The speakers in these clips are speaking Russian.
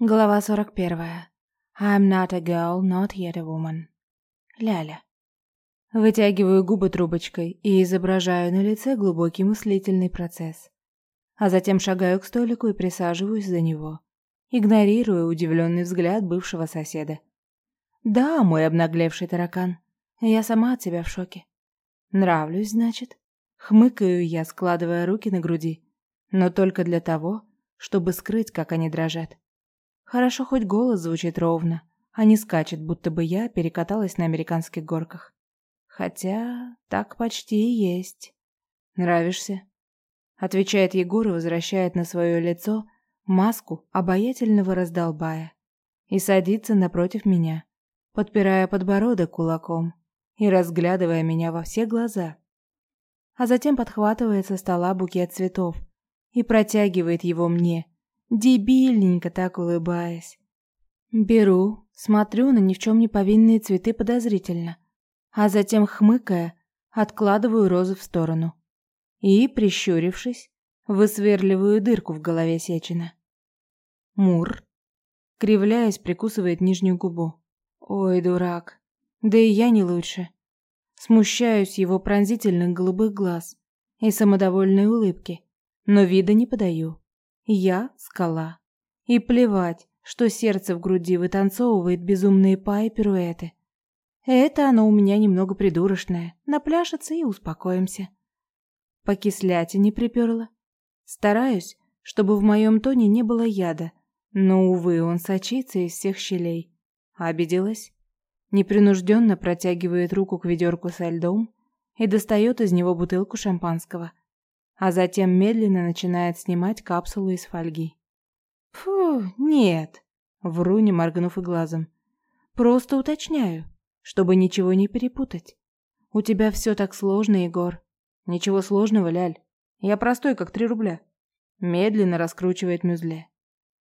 Глава 41. I'm not a girl, not yet a woman. Ляля. Вытягиваю губы трубочкой и изображаю на лице глубокий мыслительный процесс. А затем шагаю к столику и присаживаюсь за него, игнорируя удивленный взгляд бывшего соседа. Да, мой обнаглевший таракан, я сама от тебя в шоке. Нравлюсь, значит? Хмыкаю я, складывая руки на груди, но только для того, чтобы скрыть, как они дрожат. Хорошо хоть голос звучит ровно, а не скачет, будто бы я перекаталась на американских горках. Хотя так почти и есть. Нравишься? Отвечает Егор и возвращает на свое лицо маску обаятельного раздолбая и садится напротив меня, подпирая подбородок кулаком и разглядывая меня во все глаза. А затем подхватывает со стола букет цветов и протягивает его мне, дебильненько так улыбаясь. Беру, смотрю на ни в чем не повинные цветы подозрительно, а затем, хмыкая, откладываю розы в сторону. И, прищурившись, высверливаю дырку в голове Сечина. Мур, кривляясь, прикусывает нижнюю губу. Ой, дурак. Да и я не лучше. Смущаюсь его пронзительных голубых глаз и самодовольной улыбки, но вида не подаю. Я скала. И плевать, что сердце в груди вытанцовывает безумные па и пируэты. Это оно у меня немного придурочное. Напляшется и успокоимся. По кислятине приперло. Стараюсь, чтобы в моем тоне не было яда, но, увы, он сочится из всех щелей. Обиделась? Непринужденно протягивает руку к ведерку со льдом и достает из него бутылку шампанского а затем медленно начинает снимать капсулу из фольги. Фу, нет, вру, не моргнув и глазом. Просто уточняю, чтобы ничего не перепутать. У тебя все так сложно, Егор. Ничего сложного, Ляль. Я простой, как три рубля. Медленно раскручивает мюзле.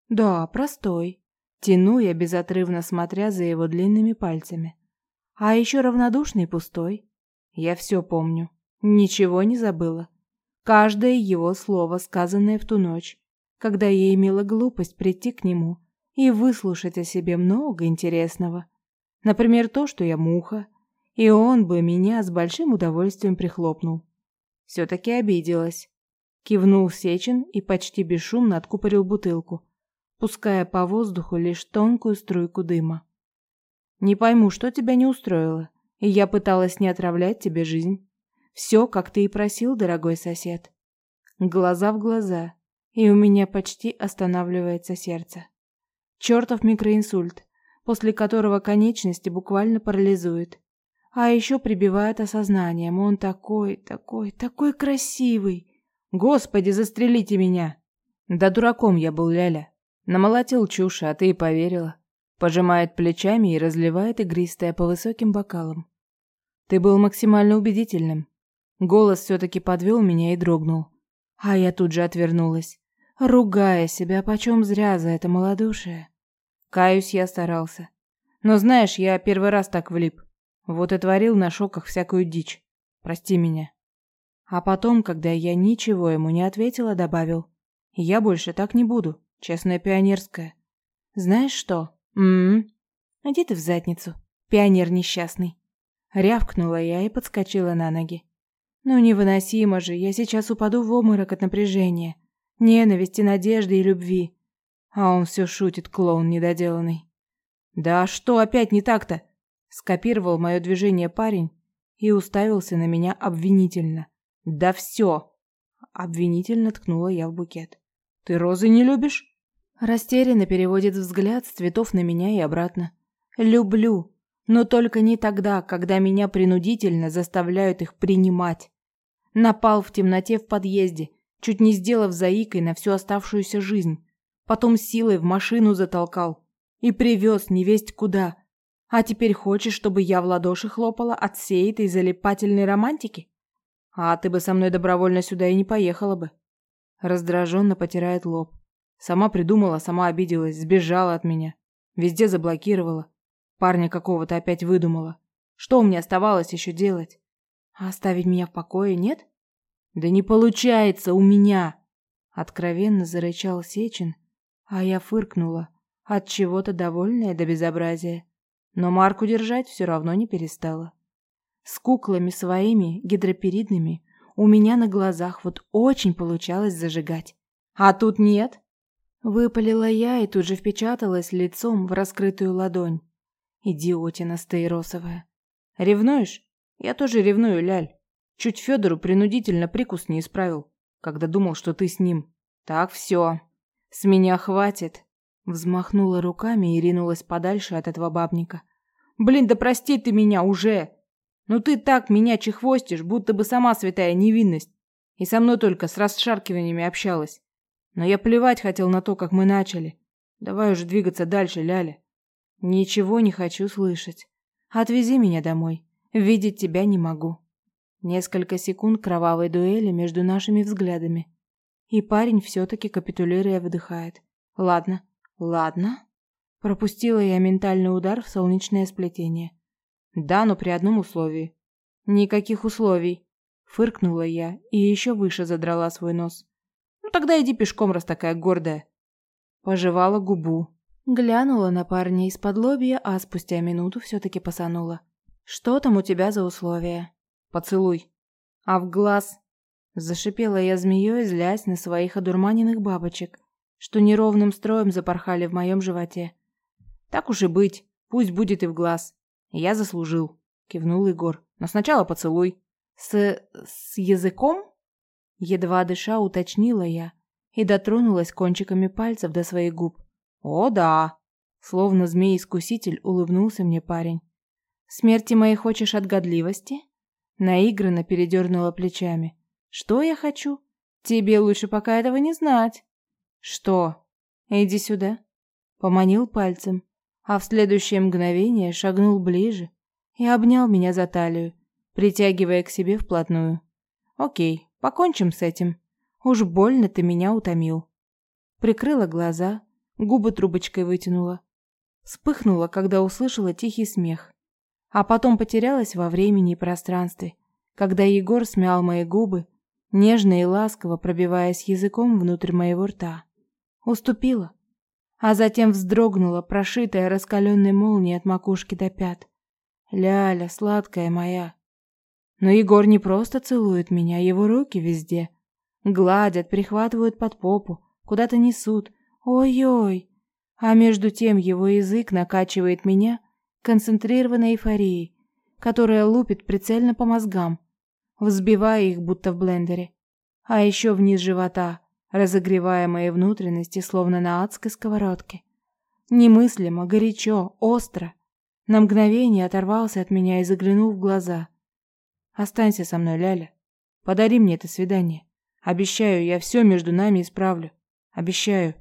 Да, простой. Тяну я безотрывно, смотря за его длинными пальцами. А еще равнодушный пустой. Я все помню. Ничего не забыла. Каждое его слово, сказанное в ту ночь, когда я имела глупость прийти к нему и выслушать о себе много интересного. Например, то, что я муха, и он бы меня с большим удовольствием прихлопнул. Все-таки обиделась. Кивнул Сечин и почти бесшумно откупорил бутылку, пуская по воздуху лишь тонкую струйку дыма. «Не пойму, что тебя не устроило, и я пыталась не отравлять тебе жизнь». Все, как ты и просил, дорогой сосед. Глаза в глаза, и у меня почти останавливается сердце. Чертов микроинсульт, после которого конечности буквально парализует. А еще прибивает осознанием. Он такой, такой, такой красивый. Господи, застрелите меня! Да дураком я был, Ляля. Намолотил чушь, а ты и поверила. Пожимает плечами и разливает игристое по высоким бокалам. Ты был максимально убедительным. Голос все-таки подвел меня и дрогнул. А я тут же отвернулась, ругая себя почем зря за это малодушие. Каюсь, я старался. Но знаешь, я первый раз так влип. Вот и творил на шоках всякую дичь. Прости меня. А потом, когда я ничего ему не ответила, добавил. Я больше так не буду. Честная пионерская. Знаешь что? М-м. Иди ты в задницу, пионер несчастный. Рявкнула я и подскочила на ноги. Ну невыносимо же, я сейчас упаду в обморок от напряжения, ненависти, надежды и любви. А он все шутит, клоун недоделанный. Да что опять не так-то? Скопировал мое движение парень и уставился на меня обвинительно. Да все. Обвинительно ткнула я в букет. Ты розы не любишь? Растерянно переводит взгляд с цветов на меня и обратно. Люблю, но только не тогда, когда меня принудительно заставляют их принимать. Напал в темноте в подъезде, чуть не сделав заикой на всю оставшуюся жизнь. Потом силой в машину затолкал и привез невесть куда. А теперь хочешь, чтобы я в ладоши хлопала от всей этой залипательной романтики? А ты бы со мной добровольно сюда и не поехала бы. Раздраженно потирает лоб. Сама придумала, сама обиделась, сбежала от меня. Везде заблокировала. Парня какого-то опять выдумала. Что мне оставалось еще делать? А оставить меня в покое нет? Да не получается у меня, откровенно зарычал Сечин, а я фыркнула, от чего-то довольная до безобразия. Но марку держать все равно не перестала. С куклами своими, гидроперидными, у меня на глазах вот очень получалось зажигать. А тут нет. Выпалила я и тут же впечаталась лицом в раскрытую ладонь. Идиотина стаиросовая. Ревнуешь? Я тоже ревную, Ляль. Чуть Федору принудительно прикус не исправил, когда думал, что ты с ним. Так все. С меня хватит. Взмахнула руками и ринулась подальше от этого бабника. Блин, да прости ты меня уже. Ну ты так меня чехвостишь, будто бы сама святая невинность. И со мной только с расшаркиваниями общалась. Но я плевать хотел на то, как мы начали. Давай уже двигаться дальше, Ляля. Ничего не хочу слышать. Отвези меня домой. Видеть тебя не могу. Несколько секунд кровавой дуэли между нашими взглядами. И парень все-таки капитулируя выдыхает. Ладно, ладно. Пропустила я ментальный удар в солнечное сплетение. Да, но при одном условии. Никаких условий. Фыркнула я и еще выше задрала свой нос. Ну тогда иди пешком, раз такая гордая. Пожевала губу. Глянула на парня из-под лобья, а спустя минуту все-таки посанула. «Что там у тебя за условия?» «Поцелуй». «А в глаз?» Зашипела я змеей, злясь на своих одурманенных бабочек, что неровным строем запорхали в моем животе. «Так уж и быть, пусть будет и в глаз. Я заслужил», — кивнул Егор. «Но сначала поцелуй». «С... с языком?» Едва дыша уточнила я и дотронулась кончиками пальцев до своих губ. «О, да!» Словно змей-искуситель улыбнулся мне парень. «Смерти моей хочешь от годливости?» Наигранно передернула плечами. «Что я хочу? Тебе лучше пока этого не знать». «Что?» «Иди сюда». Поманил пальцем, а в следующее мгновение шагнул ближе и обнял меня за талию, притягивая к себе вплотную. «Окей, покончим с этим. Уж больно ты меня утомил». Прикрыла глаза, губы трубочкой вытянула. Вспыхнула, когда услышала тихий смех. А потом потерялась во времени и пространстве, когда Егор смял мои губы, нежно и ласково пробиваясь языком внутрь моего рта. Уступила, а затем вздрогнула, прошитая раскаленной молнией от макушки до пят. Ляля, сладкая моя. Но Егор не просто целует меня, его руки везде. Гладят, прихватывают под попу, куда-то несут, Ой-ой. А между тем его язык накачивает меня концентрированной эйфорией, которая лупит прицельно по мозгам, взбивая их будто в блендере. А еще вниз живота, разогревая мои внутренности, словно на адской сковородке. Немыслимо, горячо, остро. На мгновение оторвался от меня и заглянул в глаза. «Останься со мной, Ляля. Подари мне это свидание. Обещаю, я все между нами исправлю. Обещаю».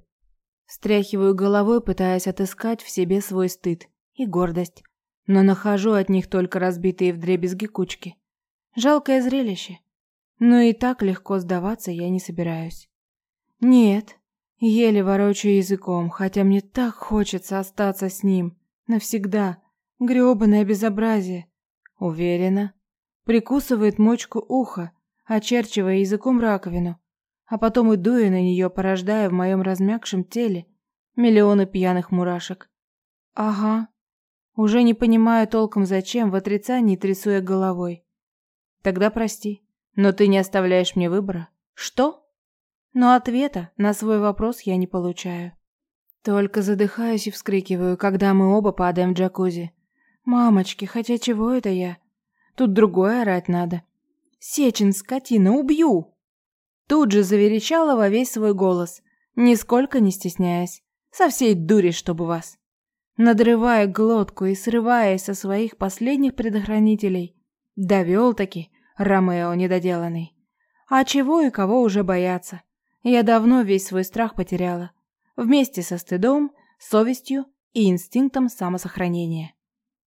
Встряхиваю головой, пытаясь отыскать в себе свой стыд и гордость, но нахожу от них только разбитые вдребезги кучки. Жалкое зрелище. Но и так легко сдаваться я не собираюсь. Нет, еле ворочаю языком, хотя мне так хочется остаться с ним. Навсегда. Грёбаное безобразие. Уверена. Прикусывает мочку уха, очерчивая языком раковину а потом и дуя на нее, порождая в моем размягшем теле миллионы пьяных мурашек. Ага. Уже не понимаю толком зачем, в отрицании трясу головой. Тогда прости, но ты не оставляешь мне выбора. Что? Но ответа на свой вопрос я не получаю. Только задыхаюсь и вскрикиваю, когда мы оба падаем в джакузи. Мамочки, хотя чего это я? Тут другое орать надо. Сечин, скотина, убью! Тут же заверещала во весь свой голос, нисколько не стесняясь, со всей дури, чтобы вас. Надрывая глотку и срываясь со своих последних предохранителей, довел-таки Ромео недоделанный. А чего и кого уже бояться? Я давно весь свой страх потеряла, вместе со стыдом, совестью и инстинктом самосохранения.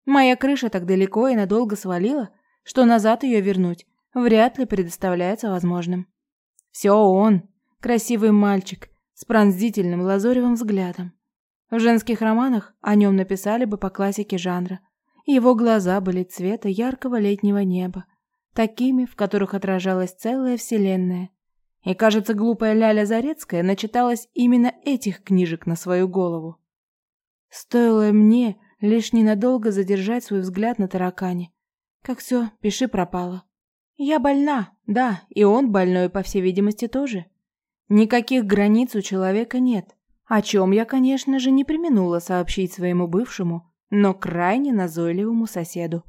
Моя крыша так далеко и надолго свалила, что назад ее вернуть вряд ли предоставляется возможным. Все он, красивый мальчик с пронзительным лазоревым взглядом. В женских романах о нем написали бы по классике жанра. Его глаза были цвета яркого летнего неба, такими, в которых отражалась целая вселенная. И, кажется, глупая Ляля Зарецкая начиталась именно этих книжек на свою голову. Стоило мне лишь ненадолго задержать свой взгляд на таракане. Как все, пиши пропало. Я больна, да, и он больной, по всей видимости, тоже. Никаких границ у человека нет, о чем я, конечно же, не применула сообщить своему бывшему, но крайне назойливому соседу.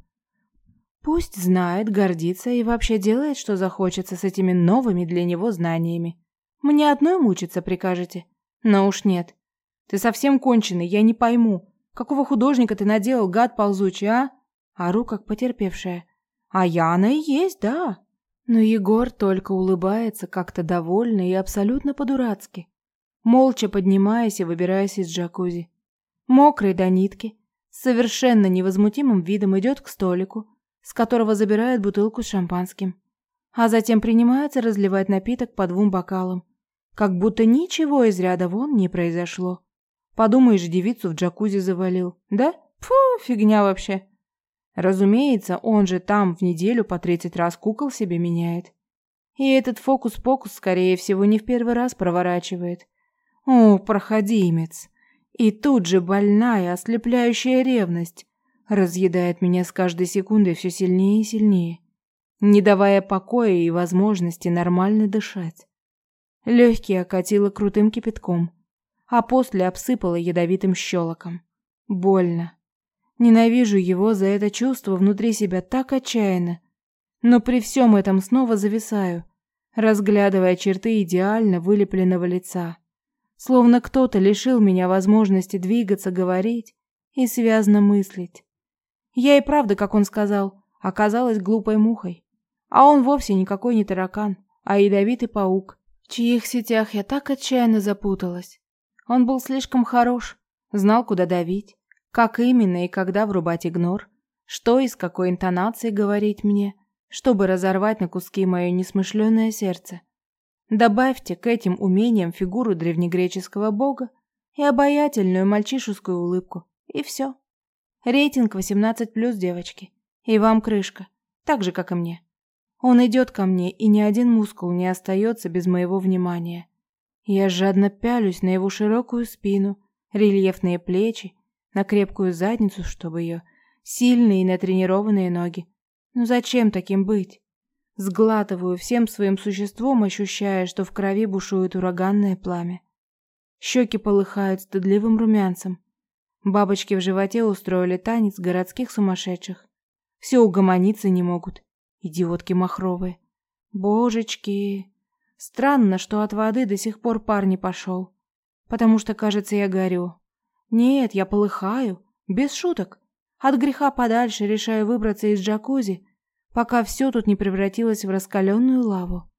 Пусть знает, гордится и вообще делает, что захочется с этими новыми для него знаниями. Мне одной мучиться прикажете? Но уж нет. Ты совсем конченый, я не пойму. Какого художника ты наделал, гад ползучий, а? Ору, как потерпевшая. А я она и есть, да. Но Егор только улыбается как-то довольно и абсолютно по-дурацки, молча поднимаясь и выбираясь из джакузи. Мокрый до нитки, с совершенно невозмутимым видом идет к столику, с которого забирает бутылку с шампанским, а затем принимается разливать напиток по двум бокалам, как будто ничего из ряда вон не произошло. Подумаешь, девицу в джакузи завалил, да? Фу, фигня вообще. Разумеется, он же там в неделю по тридцать раз кукол себе меняет. И этот фокус-покус, скорее всего, не в первый раз проворачивает. О, проходимец! И тут же больная, ослепляющая ревность разъедает меня с каждой секундой все сильнее и сильнее, не давая покоя и возможности нормально дышать. Легкие окатило крутым кипятком, а после обсыпало ядовитым щелоком. Больно. Ненавижу его за это чувство внутри себя так отчаянно, но при всем этом снова зависаю, разглядывая черты идеально вылепленного лица. Словно кто-то лишил меня возможности двигаться, говорить и связно мыслить. Я и правда, как он сказал, оказалась глупой мухой. А он вовсе никакой не таракан, а ядовитый паук, в чьих сетях я так отчаянно запуталась. Он был слишком хорош, знал, куда давить, как именно и когда врубать игнор, что и с какой интонацией говорить мне, чтобы разорвать на куски мое несмышленое сердце. Добавьте к этим умениям фигуру древнегреческого бога и обаятельную мальчишескую улыбку, и все. Рейтинг 18+, девочки. И вам крышка. Так же, как и мне. Он идет ко мне, и ни один мускул не остается без моего внимания. Я жадно пялюсь на его широкую спину, рельефные плечи, на крепкую задницу, чтобы ее, сильные и натренированные ноги. Ну зачем таким быть? Сглатываю всем своим существом, ощущая, что в крови бушует ураганное пламя. Щеки полыхают стыдливым румянцем. Бабочки в животе устроили танец городских сумасшедших. Все угомониться не могут. Идиотки махровые. Божечки. Странно, что от воды до сих пор пар не пошел. Потому что, кажется, я горю. Нет, я полыхаю. Без шуток. От греха подальше решаю выбраться из джакузи, пока все тут не превратилось в раскаленную лаву.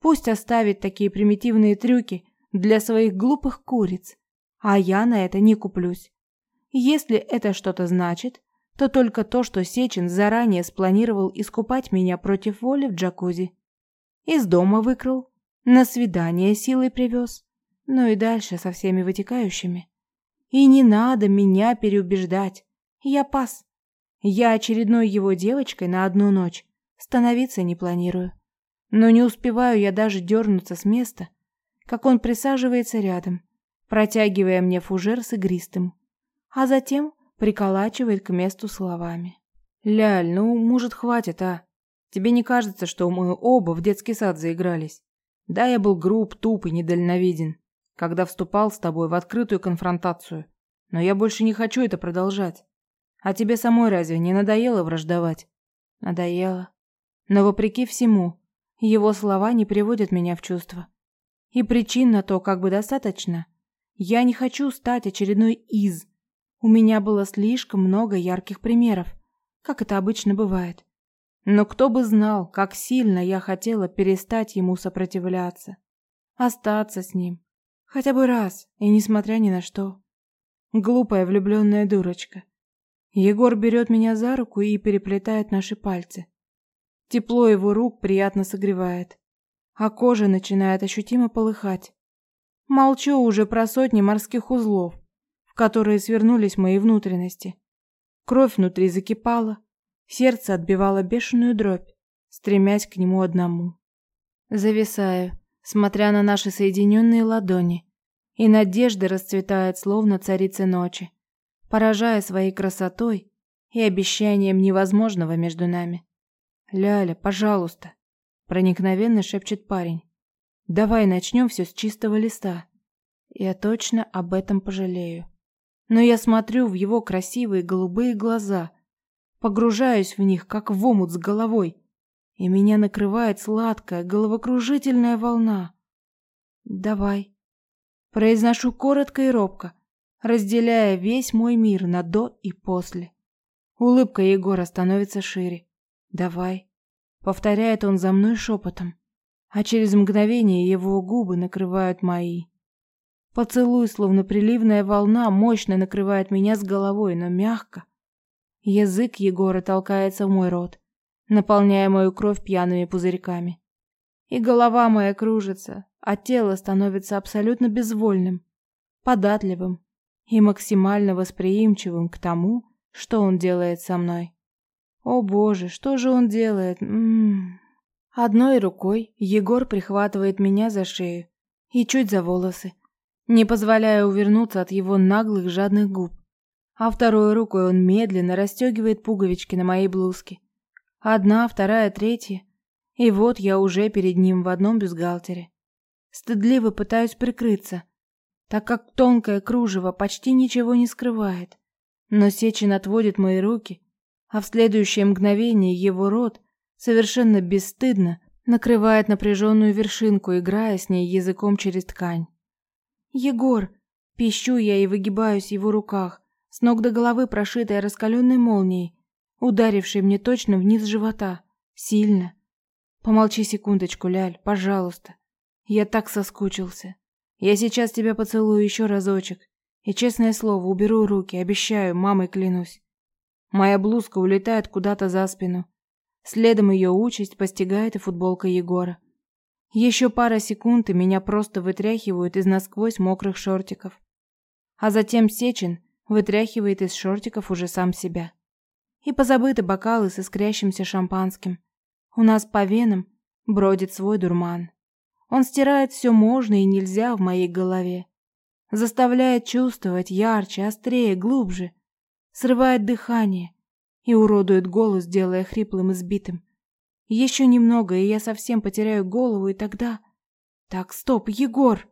Пусть оставит такие примитивные трюки для своих глупых куриц, а я на это не куплюсь. Если это что-то значит, то только то, что Сечин заранее спланировал искупать меня против воли в джакузи. Из дома выкрал, на свидание силой привез, ну и дальше со всеми вытекающими. И не надо меня переубеждать. Я пас. Я очередной его девочкой на одну ночь. Становиться не планирую. Но не успеваю я даже дернуться с места, как он присаживается рядом, протягивая мне фужер с игристым а затем приколачивает к месту словами. «Ляль, ну, может, хватит, а? Тебе не кажется, что мы оба в детский сад заигрались? Да, я был груб, туп и недальновиден, когда вступал с тобой в открытую конфронтацию. Но я больше не хочу это продолжать. А тебе самой разве не надоело враждовать? Надоело. Но вопреки всему, его слова не приводят меня в чувство. И причин на то как бы достаточно. Я не хочу стать очередной из, у меня было слишком много ярких примеров, как это обычно бывает. Но кто бы знал, как сильно я хотела перестать ему сопротивляться. Остаться с ним. Хотя бы раз, и несмотря ни на что. Глупая влюбленная дурочка. Егор берет меня за руку и переплетает наши пальцы. Тепло его рук приятно согревает, а кожа начинает ощутимо полыхать. Молчу уже про сотни морских узлов, которые свернулись мои внутренности. Кровь внутри закипала, сердце отбивало бешеную дробь, стремясь к нему одному. Зависаю, смотря на наши соединенные ладони, и надежда расцветает, словно царица ночи, поражая своей красотой и обещанием невозможного между нами. «Ляля, пожалуйста», — проникновенно шепчет парень. «Давай начнем все с чистого листа. Я точно об этом пожалею. Но я смотрю в его красивые голубые глаза, погружаюсь в них, как в омут с головой, и меня накрывает сладкая, головокружительная волна. «Давай». Произношу коротко и робко, разделяя весь мой мир на «до» и «после». Улыбка Егора становится шире. «Давай», — повторяет он за мной шепотом, а через мгновение его губы накрывают мои. Поцелуй, словно приливная волна, мощно накрывает меня с головой, но мягко. Язык Егора толкается в мой рот, наполняя мою кровь пьяными пузырьками. И голова моя кружится, а тело становится абсолютно безвольным, податливым и максимально восприимчивым к тому, что он делает со мной. О боже, что же он делает? М -м -м. Одной рукой Егор прихватывает меня за шею и чуть за волосы, не позволяя увернуться от его наглых жадных губ. А второй рукой он медленно расстегивает пуговички на моей блузке. Одна, вторая, третья. И вот я уже перед ним в одном бюстгальтере. Стыдливо пытаюсь прикрыться, так как тонкое кружево почти ничего не скрывает. Но Сечин отводит мои руки, а в следующее мгновение его рот совершенно бесстыдно накрывает напряженную вершинку, играя с ней языком через ткань. «Егор!» Пищу я и выгибаюсь в его руках, с ног до головы прошитая раскаленной молнией, ударившей мне точно вниз живота. Сильно. Помолчи секундочку, Ляль, пожалуйста. Я так соскучился. Я сейчас тебя поцелую еще разочек. И, честное слово, уберу руки, обещаю, мамой клянусь. Моя блузка улетает куда-то за спину. Следом ее участь постигает и футболка Егора. Еще пара секунд, и меня просто вытряхивают из насквозь мокрых шортиков. А затем Сечин вытряхивает из шортиков уже сам себя. И позабыты бокалы с искрящимся шампанским. У нас по венам бродит свой дурман. Он стирает все можно и нельзя в моей голове. Заставляет чувствовать ярче, острее, глубже. Срывает дыхание и уродует голос, делая хриплым и сбитым. Еще немного, и я совсем потеряю голову, и тогда... Так, стоп, Егор!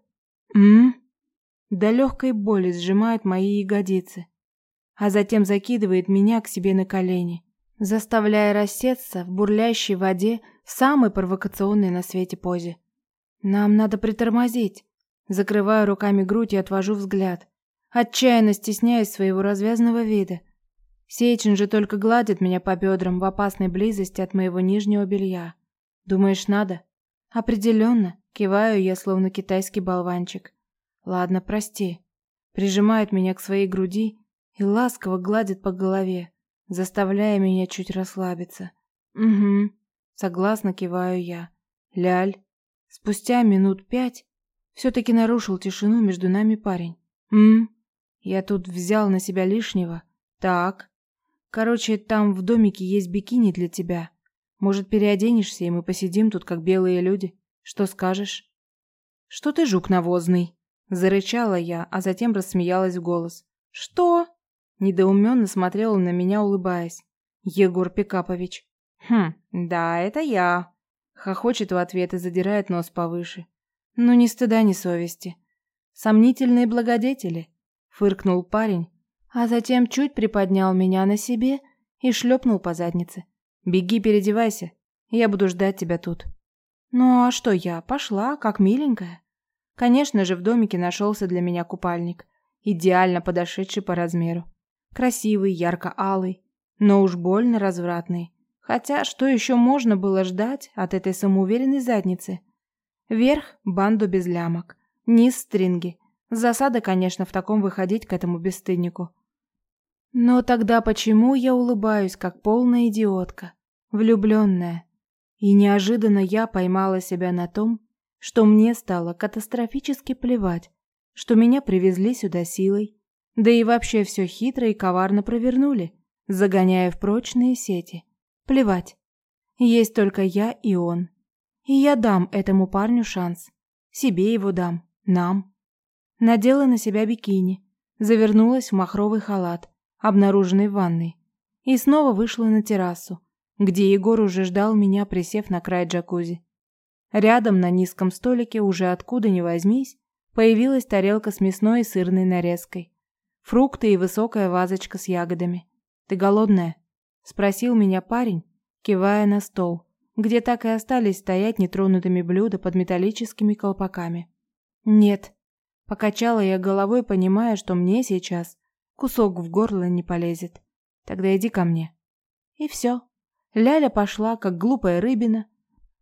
М? До легкой боли сжимает мои ягодицы, а затем закидывает меня к себе на колени, заставляя рассеться в бурлящей воде в самой провокационной на свете позе. Нам надо притормозить. Закрываю руками грудь и отвожу взгляд, отчаянно стесняясь своего развязного вида. Сечин же только гладит меня по бедрам в опасной близости от моего нижнего белья. Думаешь, надо? Определенно, киваю я, словно китайский болванчик. Ладно, прости. Прижимает меня к своей груди и ласково гладит по голове, заставляя меня чуть расслабиться. Угу. Согласно киваю я. Ляль. Спустя минут пять все-таки нарушил тишину между нами парень. М? Я тут взял на себя лишнего. Так. Короче, там в домике есть бикини для тебя. Может, переоденешься, и мы посидим тут, как белые люди? Что скажешь? Что ты, жук навозный? Зарычала я, а затем рассмеялась в голос. Что? Недоуменно смотрела на меня, улыбаясь. Егор Пикапович. Хм, да, это я. Хохочет в ответ и задирает нос повыше. Ну, ни стыда, ни совести. Сомнительные благодетели. Фыркнул парень, а затем чуть приподнял меня на себе и шлепнул по заднице. «Беги, переодевайся, я буду ждать тебя тут». Ну а что я, пошла, как миленькая. Конечно же, в домике нашелся для меня купальник, идеально подошедший по размеру. Красивый, ярко-алый, но уж больно развратный. Хотя, что еще можно было ждать от этой самоуверенной задницы? Верх – банду без лямок, низ – стринги. Засада, конечно, в таком выходить к этому бесстыднику. Но тогда почему я улыбаюсь, как полная идиотка, влюбленная? И неожиданно я поймала себя на том, что мне стало катастрофически плевать, что меня привезли сюда силой, да и вообще все хитро и коварно провернули, загоняя в прочные сети. Плевать. Есть только я и он. И я дам этому парню шанс. Себе его дам. Нам. Надела на себя бикини. Завернулась в махровый халат обнаруженной в ванной, и снова вышла на террасу, где Егор уже ждал меня, присев на край джакузи. Рядом на низком столике уже откуда ни возьмись появилась тарелка с мясной и сырной нарезкой, фрукты и высокая вазочка с ягодами. «Ты голодная?» – спросил меня парень, кивая на стол, где так и остались стоять нетронутыми блюда под металлическими колпаками. «Нет», – покачала я головой, понимая, что мне сейчас кусок в горло не полезет. «Тогда иди ко мне». И все. Ляля пошла, как глупая рыбина,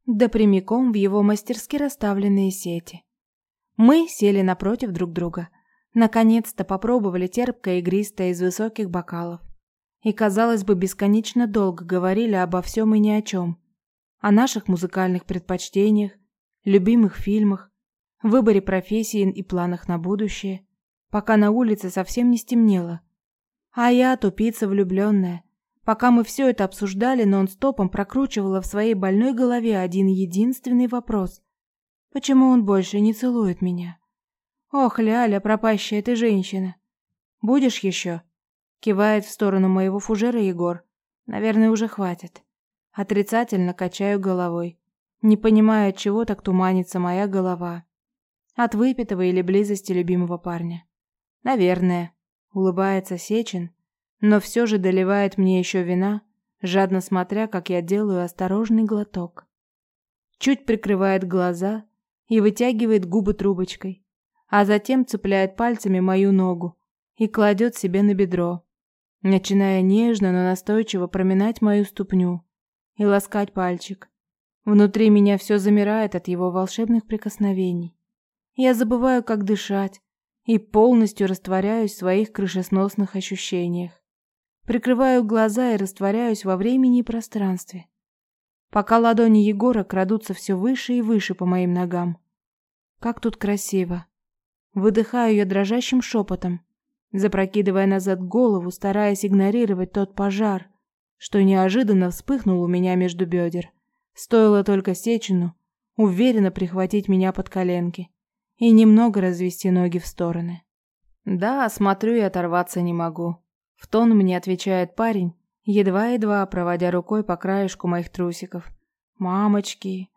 да прямиком в его мастерски расставленные сети. Мы сели напротив друг друга. Наконец-то попробовали терпкое игристое из высоких бокалов. И, казалось бы, бесконечно долго говорили обо всем и ни о чем. О наших музыкальных предпочтениях, любимых фильмах, выборе профессии и планах на будущее, пока на улице совсем не стемнело. А я, тупица влюбленная, Пока мы все это обсуждали, нон-стопом прокручивала в своей больной голове один единственный вопрос. Почему он больше не целует меня? Ох, Ляля, пропащая ты женщина. Будешь еще? Кивает в сторону моего фужера Егор. Наверное, уже хватит. Отрицательно качаю головой. Не понимаю, от чего так туманится моя голова. От выпитого или близости любимого парня. Наверное. Улыбается Сечин, но все же доливает мне еще вина, жадно смотря, как я делаю осторожный глоток. Чуть прикрывает глаза и вытягивает губы трубочкой, а затем цепляет пальцами мою ногу и кладет себе на бедро, начиная нежно, но настойчиво проминать мою ступню и ласкать пальчик. Внутри меня все замирает от его волшебных прикосновений. Я забываю, как дышать, и полностью растворяюсь в своих крышесносных ощущениях. Прикрываю глаза и растворяюсь во времени и пространстве. Пока ладони Егора крадутся все выше и выше по моим ногам. Как тут красиво. Выдыхаю я дрожащим шепотом, запрокидывая назад голову, стараясь игнорировать тот пожар, что неожиданно вспыхнул у меня между бедер. Стоило только Сечину уверенно прихватить меня под коленки и немного развести ноги в стороны. Да, смотрю и оторваться не могу. В тон мне отвечает парень, едва-едва проводя рукой по краешку моих трусиков. Мамочки.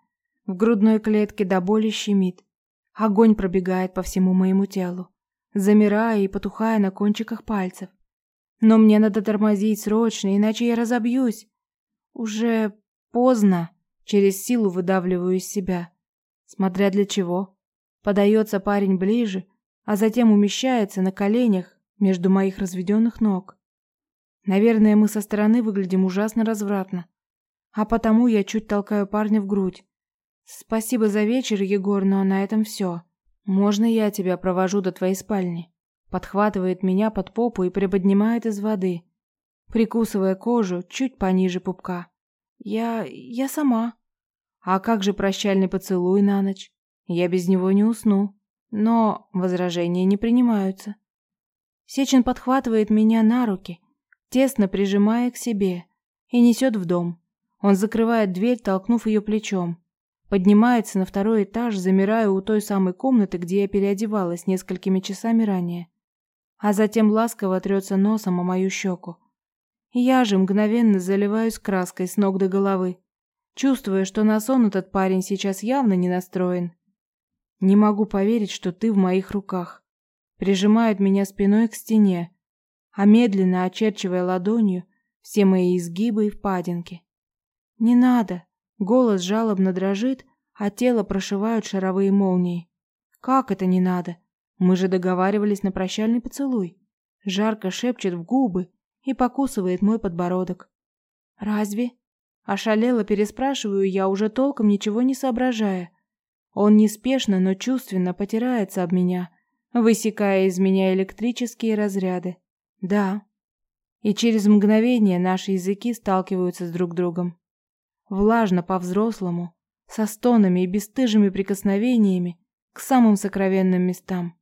В грудной клетке до боли щемит. Огонь пробегает по всему моему телу, замирая и потухая на кончиках пальцев. Но мне надо тормозить срочно, иначе я разобьюсь. Уже поздно. Через силу выдавливаю из себя. Смотря для чего. Подается парень ближе, а затем умещается на коленях между моих разведенных ног. Наверное, мы со стороны выглядим ужасно развратно. А потому я чуть толкаю парня в грудь. Спасибо за вечер, Егор, но на этом все. Можно я тебя провожу до твоей спальни? Подхватывает меня под попу и приподнимает из воды, прикусывая кожу чуть пониже пупка. Я... я сама. А как же прощальный поцелуй на ночь? Я без него не усну. Но возражения не принимаются. Сечин подхватывает меня на руки, тесно прижимая к себе, и несет в дом. Он закрывает дверь, толкнув ее плечом. Поднимается на второй этаж, замирая у той самой комнаты, где я переодевалась несколькими часами ранее. А затем ласково трется носом о мою щеку. Я же мгновенно заливаюсь краской с ног до головы, чувствуя, что на сон этот парень сейчас явно не настроен. Не могу поверить, что ты в моих руках прижимает меня спиной к стене, а медленно очерчивая ладонью все мои изгибы и впадинки. «Не надо!» Голос жалобно дрожит, а тело прошивают шаровые молнии. «Как это не надо? Мы же договаривались на прощальный поцелуй!» Жарко шепчет в губы и покусывает мой подбородок. «Разве?» Ошалело переспрашиваю я, уже толком ничего не соображая. Он неспешно, но чувственно потирается об меня, высекая из меня электрические разряды. Да. И через мгновение наши языки сталкиваются с друг другом. Влажно по-взрослому, со стонами и бесстыжими прикосновениями к самым сокровенным местам.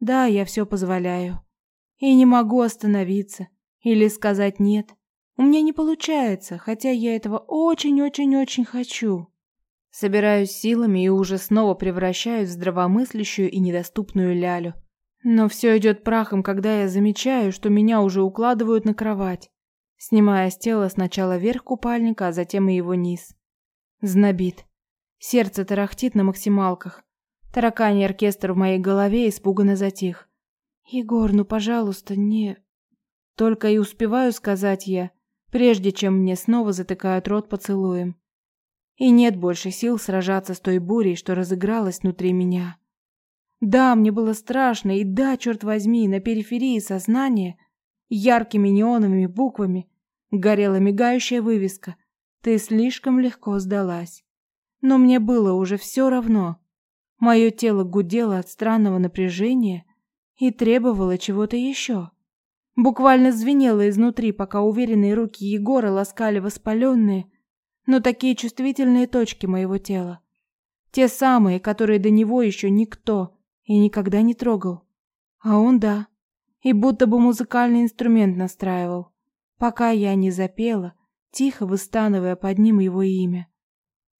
Да, я все позволяю. И не могу остановиться или сказать «нет». У меня не получается, хотя я этого очень-очень-очень хочу. Собираюсь силами и уже снова превращаюсь в здравомыслящую и недоступную лялю. Но все идет прахом, когда я замечаю, что меня уже укладывают на кровать, снимая с тела сначала верх купальника, а затем и его низ. Знобит. Сердце тарахтит на максималках. Тараканий оркестр в моей голове испуганно затих. «Егор, ну, пожалуйста, не...» Только и успеваю сказать я, прежде чем мне снова затыкают рот поцелуем. И нет больше сил сражаться с той бурей, что разыгралась внутри меня. Да, мне было страшно, и да, черт возьми, на периферии сознания яркими неоновыми буквами горела мигающая вывеска «Ты слишком легко сдалась». Но мне было уже все равно. Мое тело гудело от странного напряжения и требовало чего-то еще. Буквально звенело изнутри, пока уверенные руки Егора ласкали воспаленные, но такие чувствительные точки моего тела. Те самые, которые до него еще никто и никогда не трогал. А он да. И будто бы музыкальный инструмент настраивал, пока я не запела, тихо выстанывая под ним его имя.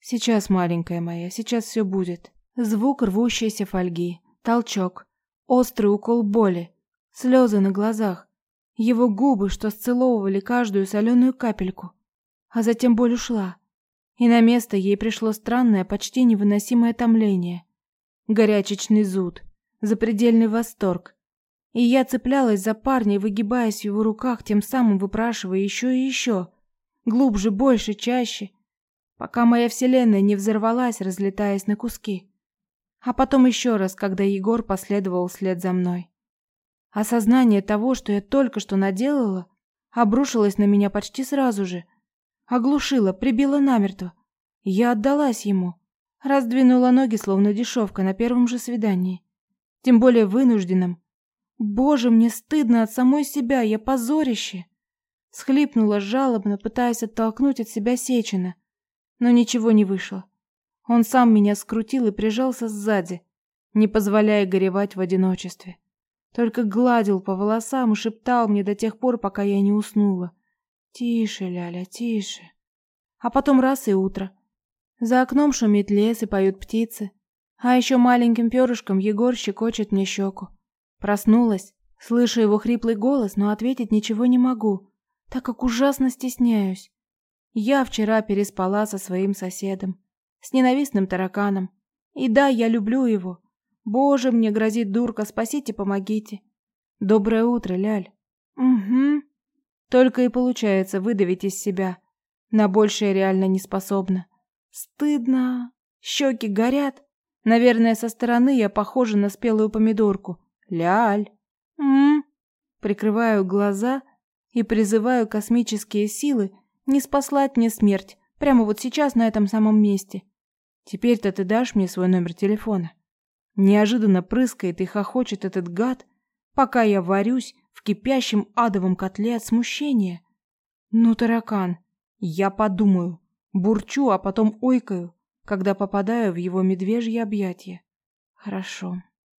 Сейчас, маленькая моя, сейчас все будет. Звук рвущейся фольги, толчок, острый укол боли, слезы на глазах, его губы, что сцеловывали каждую соленую капельку. А затем боль ушла, и на место ей пришло странное, почти невыносимое томление горячечный зуд, запредельный восторг. И я цеплялась за парня, выгибаясь в его руках, тем самым выпрашивая еще и еще, глубже, больше, чаще, пока моя вселенная не взорвалась, разлетаясь на куски. А потом еще раз, когда Егор последовал вслед за мной. Осознание того, что я только что наделала, обрушилось на меня почти сразу же. Оглушило, прибило намертво. Я отдалась ему. Раздвинула ноги, словно дешевка, на первом же свидании. Тем более вынужденном. Боже, мне стыдно от самой себя, я позорище. Схлипнула жалобно, пытаясь оттолкнуть от себя Сечина. Но ничего не вышло. Он сам меня скрутил и прижался сзади, не позволяя горевать в одиночестве. Только гладил по волосам и шептал мне до тех пор, пока я не уснула. «Тише, Ляля, тише». А потом раз и утро. За окном шумит лес и поют птицы. А еще маленьким перышком Егор щекочет мне щеку. Проснулась, слышу его хриплый голос, но ответить ничего не могу, так как ужасно стесняюсь. Я вчера переспала со своим соседом, с ненавистным тараканом. И да, я люблю его. Боже, мне грозит дурка, спасите, помогите. Доброе утро, Ляль. Угу. Только и получается выдавить из себя. На большее реально не способна. Стыдно. Щеки горят. Наверное, со стороны я похожа на спелую помидорку. Ляль. М, Прикрываю глаза и призываю космические силы не спаслать мне смерть прямо вот сейчас на этом самом месте. Теперь-то ты дашь мне свой номер телефона. Неожиданно прыскает и хохочет этот гад, пока я варюсь в кипящем адовом котле от смущения. Ну, таракан, я подумаю. Бурчу, а потом ойкаю, когда попадаю в его медвежье объятия. Хорошо.